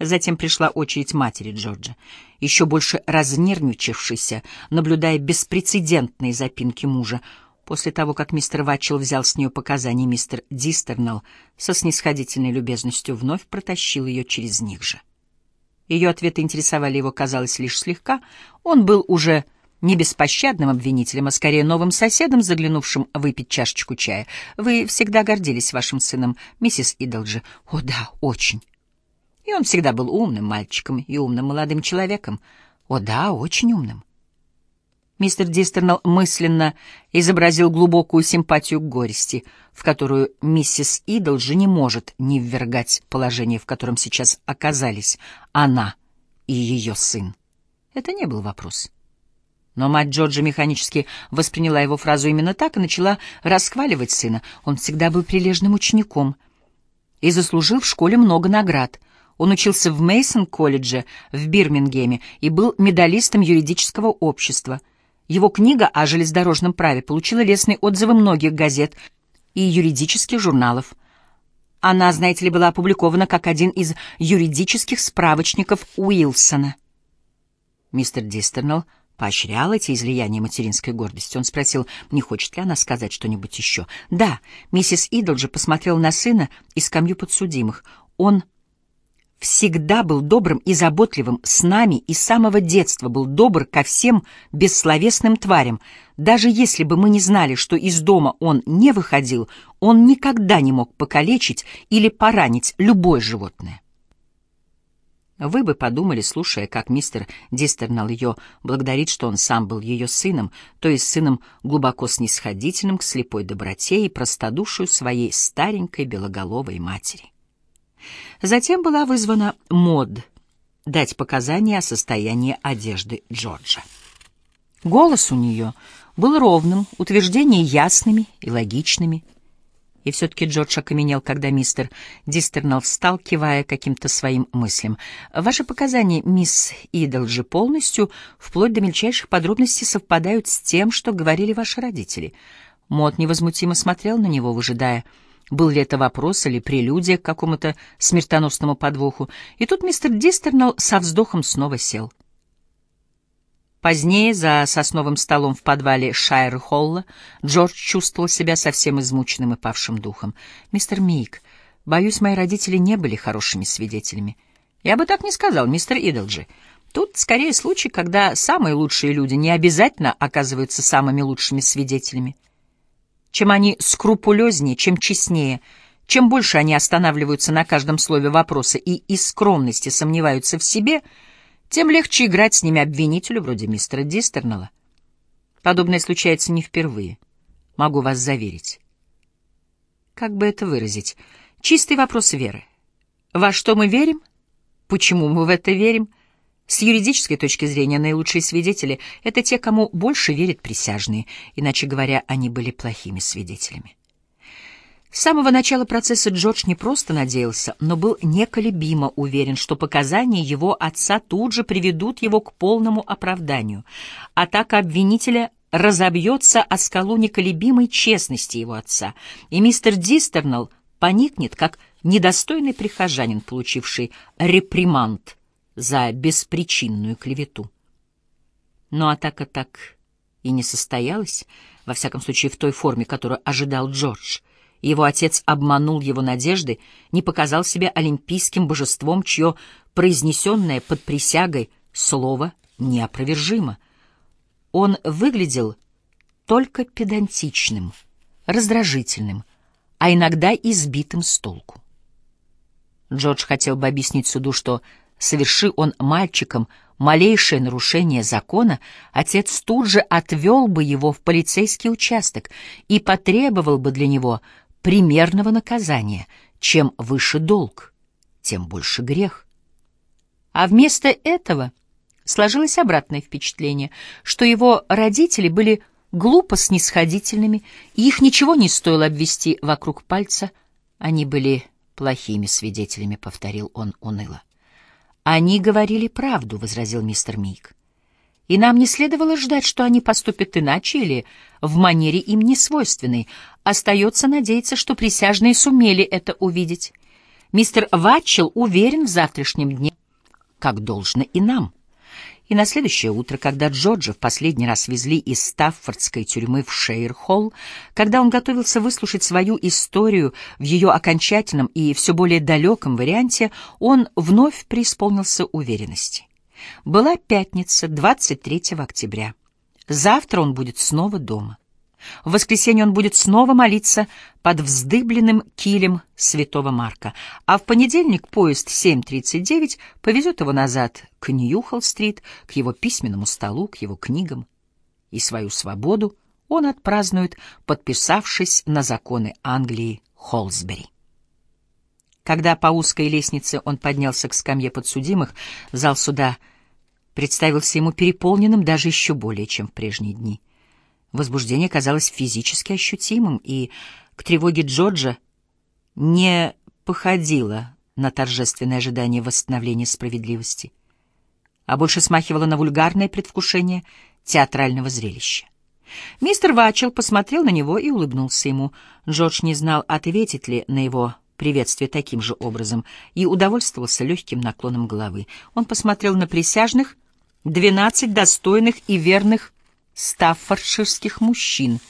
Затем пришла очередь матери Джорджа, еще больше разнервничавшейся, наблюдая беспрецедентные запинки мужа. После того, как мистер Ватчел взял с нее показания, мистер Дистернелл со снисходительной любезностью вновь протащил ее через них же. Ее ответы интересовали его, казалось, лишь слегка. Он был уже не беспощадным обвинителем, а скорее новым соседом, заглянувшим выпить чашечку чая. Вы всегда гордились вашим сыном, миссис Идолджи. О, да, очень. И он всегда был умным мальчиком и умным молодым человеком. О, да, очень умным. Мистер Дистернелл мысленно изобразил глубокую симпатию к горести, в которую миссис Идолджи не может не ввергать положение, в котором сейчас оказались она и ее сын. Это не был вопрос. Но мать Джорджа механически восприняла его фразу именно так и начала расхваливать сына. Он всегда был прилежным учеником и заслужил в школе много наград. Он учился в Мейсон-колледже в Бирмингеме и был медалистом юридического общества. Его книга о железнодорожном праве получила лестные отзывы многих газет и юридических журналов. Она, знаете ли, была опубликована как один из юридических справочников Уилсона. Мистер Дистернелл поощрял эти излияния материнской гордости. Он спросил, не хочет ли она сказать что-нибудь еще. Да, миссис Идолджи посмотрела на сына и скамью подсудимых. Он всегда был добрым и заботливым с нами и с самого детства был добр ко всем бессловесным тварям. Даже если бы мы не знали, что из дома он не выходил, он никогда не мог покалечить или поранить любое животное. Вы бы подумали, слушая, как мистер Дистернал ее благодарит, что он сам был ее сыном, то есть сыном глубоко снисходительным к слепой доброте и простодушию своей старенькой белоголовой матери. Затем была вызвана Мод дать показания о состоянии одежды Джорджа. Голос у нее был ровным, утверждения ясными и логичными. И все-таки Джордж окаменел, когда мистер Дистернелл встал, кивая каким-то своим мыслям. «Ваши показания, мисс Идолджи, полностью, вплоть до мельчайших подробностей, совпадают с тем, что говорили ваши родители». Мот невозмутимо смотрел на него, выжидая, был ли это вопрос или прелюдия к какому-то смертоносному подвоху. И тут мистер Дистернелл со вздохом снова сел. Позднее, за сосновым столом в подвале Шайр-Холла, Джордж чувствовал себя совсем измученным и павшим духом. «Мистер Мик, боюсь, мои родители не были хорошими свидетелями». «Я бы так не сказал, мистер Идолджи. Тут скорее случай, когда самые лучшие люди не обязательно оказываются самыми лучшими свидетелями. Чем они скрупулезнее, чем честнее, чем больше они останавливаются на каждом слове вопроса и из скромности сомневаются в себе — тем легче играть с ними обвинителю вроде мистера Дистернелла. Подобное случается не впервые. Могу вас заверить. Как бы это выразить? Чистый вопрос веры. Во что мы верим? Почему мы в это верим? С юридической точки зрения наилучшие свидетели — это те, кому больше верят присяжные, иначе говоря, они были плохими свидетелями. С самого начала процесса Джордж не просто надеялся, но был неколебимо уверен, что показания его отца тут же приведут его к полному оправданию. Атака обвинителя разобьется о скалу неколебимой честности его отца, и мистер Дистернелл поникнет, как недостойный прихожанин, получивший реприманд за беспричинную клевету. Но атака так и не состоялась, во всяком случае в той форме, которую ожидал Джордж — его отец обманул его надежды, не показал себя олимпийским божеством, чье произнесенное под присягой слово неопровержимо. Он выглядел только педантичным, раздражительным, а иногда избитым с толку. Джордж хотел бы объяснить суду, что, соверши он мальчиком малейшее нарушение закона, отец тут же отвел бы его в полицейский участок и потребовал бы для него примерного наказания. Чем выше долг, тем больше грех. А вместо этого сложилось обратное впечатление, что его родители были глупо снисходительными, и их ничего не стоило обвести вокруг пальца. Они были плохими свидетелями, — повторил он уныло. «Они говорили правду», — возразил мистер Мик и нам не следовало ждать, что они поступят иначе или в манере им не свойственной. Остается надеяться, что присяжные сумели это увидеть. Мистер Ватчел уверен в завтрашнем дне, как должно и нам. И на следующее утро, когда Джорджа в последний раз везли из Стаффордской тюрьмы в Шейр-Холл, когда он готовился выслушать свою историю в ее окончательном и все более далеком варианте, он вновь преисполнился уверенности. Была пятница, 23 октября. Завтра он будет снова дома. В воскресенье он будет снова молиться под вздыбленным килем святого Марка, а в понедельник поезд 7.39 повезет его назад к Ньюхолл-стрит, к его письменному столу, к его книгам. И свою свободу он отпразднует, подписавшись на законы Англии Холсбери. Когда по узкой лестнице он поднялся к скамье подсудимых, зал суда представился ему переполненным даже еще более, чем в прежние дни — Возбуждение казалось физически ощутимым, и к тревоге Джорджа не походило на торжественное ожидание восстановления справедливости, а больше смахивало на вульгарное предвкушение театрального зрелища. Мистер Вачел посмотрел на него и улыбнулся ему. Джордж не знал, ответит ли на его приветствие таким же образом, и удовольствовался легким наклоном головы. Он посмотрел на присяжных, двенадцать достойных и верных стаффордширских мужчин,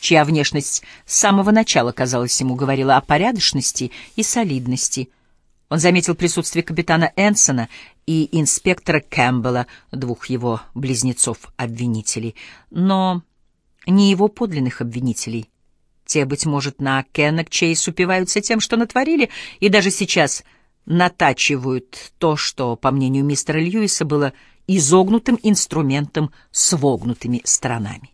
чья внешность с самого начала, казалось ему, говорила о порядочности и солидности. Он заметил присутствие капитана Энсона и инспектора Кэмпбелла, двух его близнецов-обвинителей, но не его подлинных обвинителей. Те, быть может, на Кеннек Чейс упиваются тем, что натворили, и даже сейчас натачивают то, что, по мнению мистера Льюиса, было изогнутым инструментом с вогнутыми сторонами.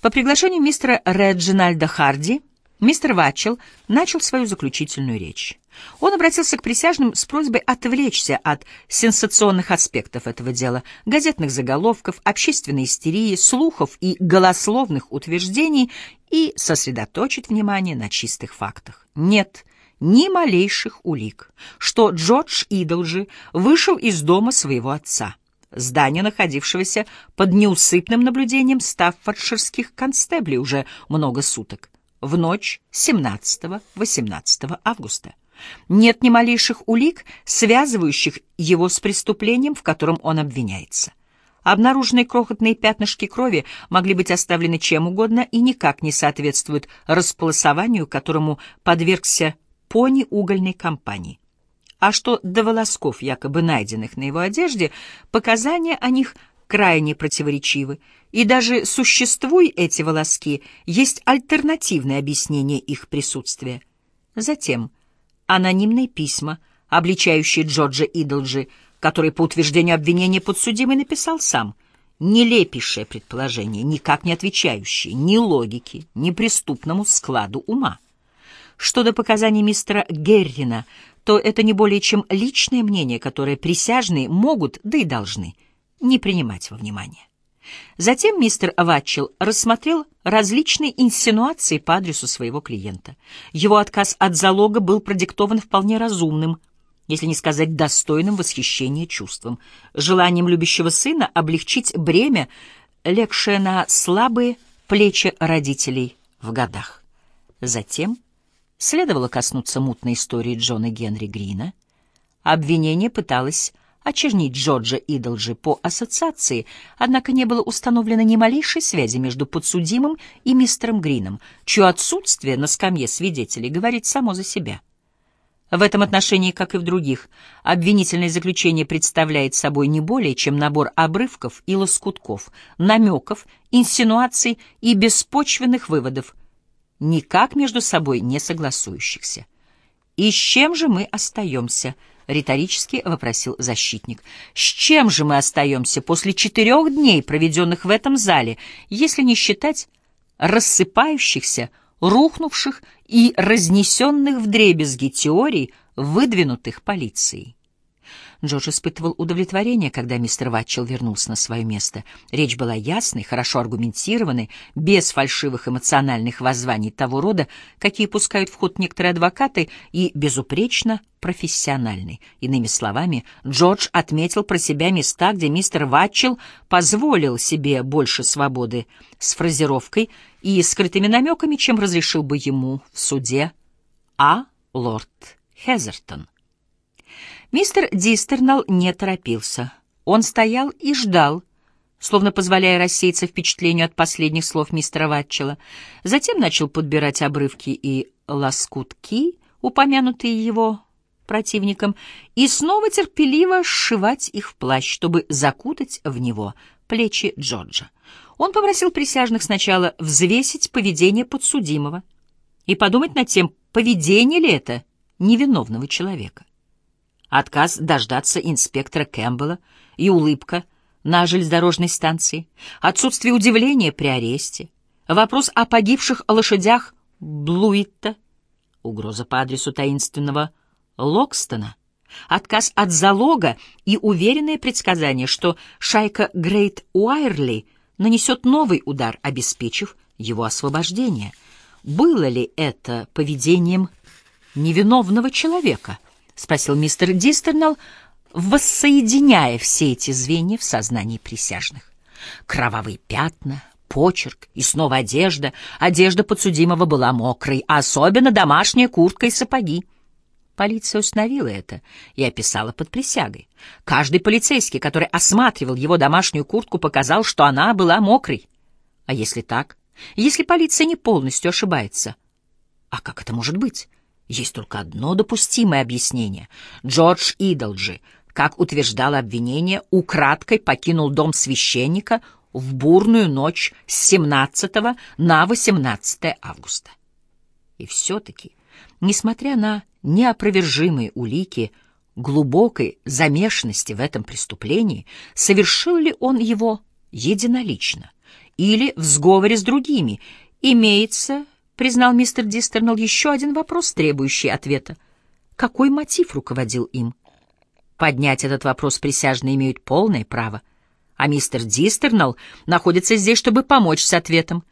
По приглашению мистера Реджинальда Харди мистер Ватчел начал свою заключительную речь. Он обратился к присяжным с просьбой отвлечься от сенсационных аспектов этого дела, газетных заголовков, общественной истерии, слухов и голословных утверждений и сосредоточить внимание на чистых фактах. Нет, ни малейших улик, что Джордж Идолжи вышел из дома своего отца, здания, находившегося под неусыпным наблюдением стаффордширских констеблей уже много суток, в ночь 17-18 августа. Нет ни малейших улик, связывающих его с преступлением, в котором он обвиняется. Обнаруженные крохотные пятнышки крови могли быть оставлены чем угодно и никак не соответствуют располосованию, которому подвергся пони угольной компании. А что до волосков, якобы найденных на его одежде, показания о них крайне противоречивы, и даже существуя эти волоски, есть альтернативное объяснение их присутствия. Затем анонимные письма, обличающие Джорджа Идолджи, который, по утверждению обвинения подсудимый, написал сам. Нелепейшее предположение, никак не отвечающее ни логике, ни преступному складу ума. Что до показаний мистера Геррина, то это не более чем личное мнение, которое присяжные могут, да и должны, не принимать во внимание. Затем мистер Ватчел рассмотрел различные инсинуации по адресу своего клиента. Его отказ от залога был продиктован вполне разумным, если не сказать достойным восхищения чувством, желанием любящего сына облегчить бремя, легшее на слабые плечи родителей в годах. Затем Следовало коснуться мутной истории Джона Генри Грина. Обвинение пыталось очернить Джорджа Идолджи по ассоциации, однако не было установлено ни малейшей связи между подсудимым и мистером Грином, чье отсутствие на скамье свидетелей говорит само за себя. В этом отношении, как и в других, обвинительное заключение представляет собой не более чем набор обрывков и лоскутков, намеков, инсинуаций и беспочвенных выводов, никак между собой не согласующихся. «И с чем же мы остаемся?» — риторически вопросил защитник. «С чем же мы остаемся после четырех дней, проведенных в этом зале, если не считать рассыпающихся, рухнувших и разнесенных вдребезги теорий, выдвинутых полицией?» Джордж испытывал удовлетворение, когда мистер Ватчел вернулся на свое место. Речь была ясной, хорошо аргументированной, без фальшивых эмоциональных воззваний того рода, какие пускают в ход некоторые адвокаты, и безупречно профессиональной. Иными словами, Джордж отметил про себя места, где мистер Ватчел позволил себе больше свободы с фразировкой и скрытыми намеками, чем разрешил бы ему в суде. А. Лорд Хезертон. Мистер Дистернал не торопился. Он стоял и ждал, словно позволяя рассеяться впечатлению от последних слов мистера Ватчела. Затем начал подбирать обрывки и лоскутки, упомянутые его противником, и снова терпеливо сшивать их в плащ, чтобы закутать в него плечи Джорджа. Он попросил присяжных сначала взвесить поведение подсудимого и подумать над тем, поведение ли это невиновного человека. Отказ дождаться инспектора Кэмпбелла и улыбка на железнодорожной станции, отсутствие удивления при аресте, вопрос о погибших лошадях Блуитта, угроза по адресу таинственного Локстона, отказ от залога и уверенное предсказание, что шайка Грейт Уайрли нанесет новый удар, обеспечив его освобождение. Было ли это поведением невиновного человека? — спросил мистер Дистернелл, воссоединяя все эти звенья в сознании присяжных. Кровавые пятна, почерк и снова одежда. Одежда подсудимого была мокрой, особенно домашняя куртка и сапоги. Полиция установила это и описала под присягой. Каждый полицейский, который осматривал его домашнюю куртку, показал, что она была мокрой. А если так? Если полиция не полностью ошибается? А как это может быть? Есть только одно допустимое объяснение. Джордж Идолджи, как утверждало обвинение, украдкой покинул дом священника в бурную ночь с 17 на 18 августа. И все-таки, несмотря на неопровержимые улики глубокой замешанности в этом преступлении, совершил ли он его единолично или в сговоре с другими, имеется, признал мистер Дистернелл, еще один вопрос, требующий ответа. Какой мотив руководил им? Поднять этот вопрос присяжные имеют полное право, а мистер Дистернелл находится здесь, чтобы помочь с ответом.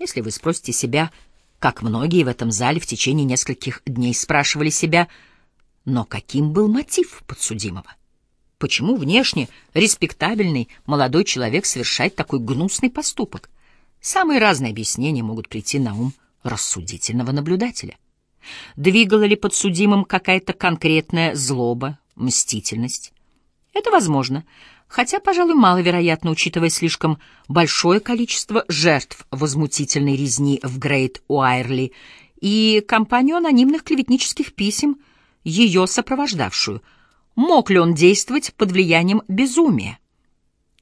Если вы спросите себя, как многие в этом зале в течение нескольких дней спрашивали себя, но каким был мотив подсудимого? Почему внешне респектабельный молодой человек совершает такой гнусный поступок? Самые разные объяснения могут прийти на ум рассудительного наблюдателя. Двигала ли подсудимым какая-то конкретная злоба, мстительность? Это возможно, хотя, пожалуй, маловероятно, учитывая слишком большое количество жертв возмутительной резни в Грейт-Уайрли и компанию анонимных клеветнических писем, ее сопровождавшую. Мог ли он действовать под влиянием безумия?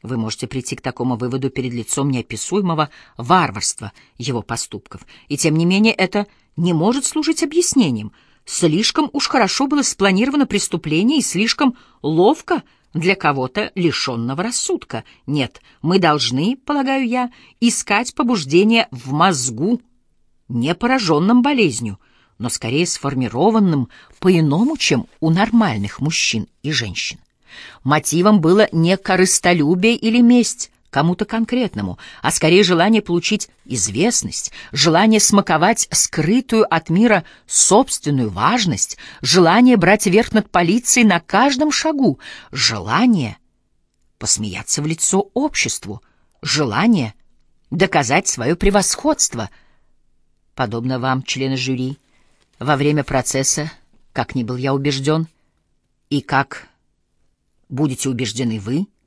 Вы можете прийти к такому выводу перед лицом неописуемого варварства его поступков, и тем не менее это не может служить объяснением. Слишком уж хорошо было спланировано преступление и слишком ловко — для кого-то лишенного рассудка. Нет, мы должны, полагаю я, искать побуждение в мозгу, не пораженном болезнью, но скорее сформированным по-иному, чем у нормальных мужчин и женщин. Мотивом было не корыстолюбие или месть, кому-то конкретному, а скорее желание получить известность, желание смаковать скрытую от мира собственную важность, желание брать верх над полицией на каждом шагу, желание посмеяться в лицо обществу, желание доказать свое превосходство. Подобно вам, члены жюри, во время процесса, как ни был я убежден, и как будете убеждены вы —